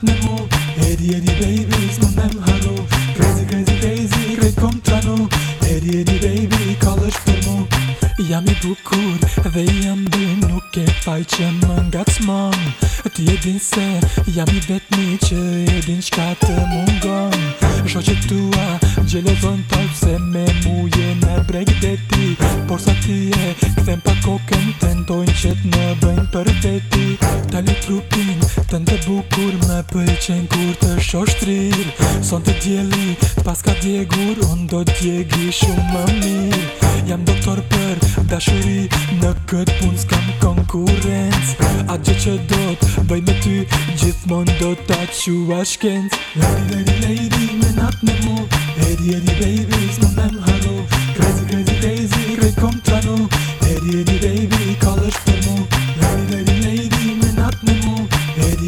shumë në mu baby, së më nëmë hanu Crazy crazy crazy, krejt kom të anu Edi baby, kallë është për mu Jam i bukur dhe jam dy Nuk e faj që më nga të smon Ti e din se jam i vetmi Që e din qka të mungon Sho që tua gjele zonë pajtë me mu je në breg deti Por sa ti e këthem pa kokën të në Tojnë qëtë në bëjnë për te ti Tali trupin të ndë bukur Me pëjqen kur të shoshtrir Son të djeli Pas ka djegur Unë do djegi shumë më mirë Jam doktor për dashuri Në këtë pun s'kam konkurenc A gjë që do të bëj me ty Gjithmon do të qua shkend Lady, lady, lady Me nat me mu Lady, lady, baby Së më më haru Crazy, crazy, daisy, Rekom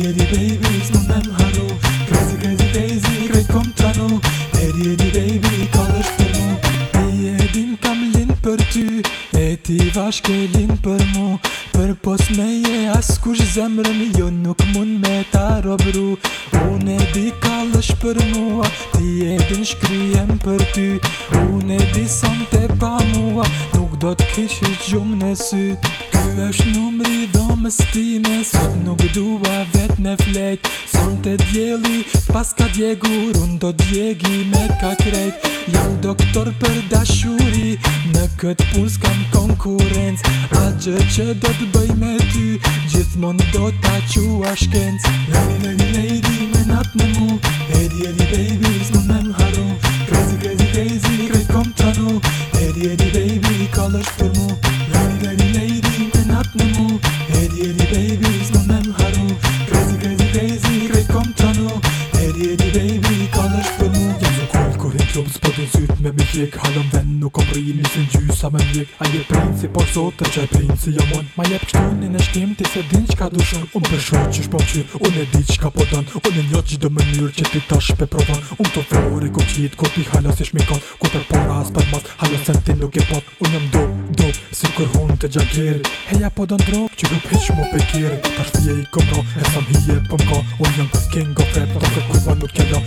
edi baby s'mon dhem haru Krezi krezi tezi krejt kom tranu Edi edi baby kall është për mu Ti edin kam lin për ty E ti vashke lin për mu Për pos me je askush zemrën Jo nuk mund me ta robru Un edi kall është për mua Ti edin shkryem për ty Un edi son te pa mua Nuk do t'kishit gjumë në sytë është numri më stime Sot nuk dua vet në flejt Sot të djeli pas ka djegur Unë do djegi me ka krejt Jam doktor për dashuri Në këtë pus kam konkurenc A gjë që do të bëj me ty Gjithmon do të qua shkenc Lady, lady, lady, me në mu Edi, edi, baby, s'mon me më haru Crazy, crazy, crazy, krejt kom të nu Edi, edi, baby, klub së për të nësyt me mi fjek Halëm ven nuk kom rrin një sin gjys me mjek A je princi por sot e qaj princi jam on Ma jep kështu një në shtim ti se din qka du shon Unë për shu që shpo qyr, unë e di qka po dan Unë e njot gjithë mënyrë që ti tash shpe provan Unë të fërë i ko qit, ko ti halës ish mikat Ko tër para po as për mas, halës e ti nuk e pat Unë jam dop, dop, si kër hun të gjakir Heja po dan drog, që grup hish mu pikir Tash fje i kom ra, e sam hije pëm ka Unë jam king of rap, ta se kuva nuk kella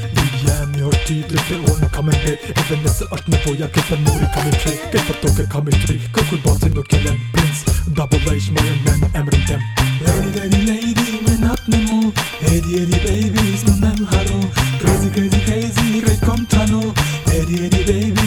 Tydelig uncommon Evenesse artene på jeg kan mori commentary Kaffe toke commentary Kakul batin og kelen prins Double H mayan men emrin dem Lady lady lady men apne mo Eddie eddie babies men men haro Crazy crazy crazy great kom tano Eddie eddie baby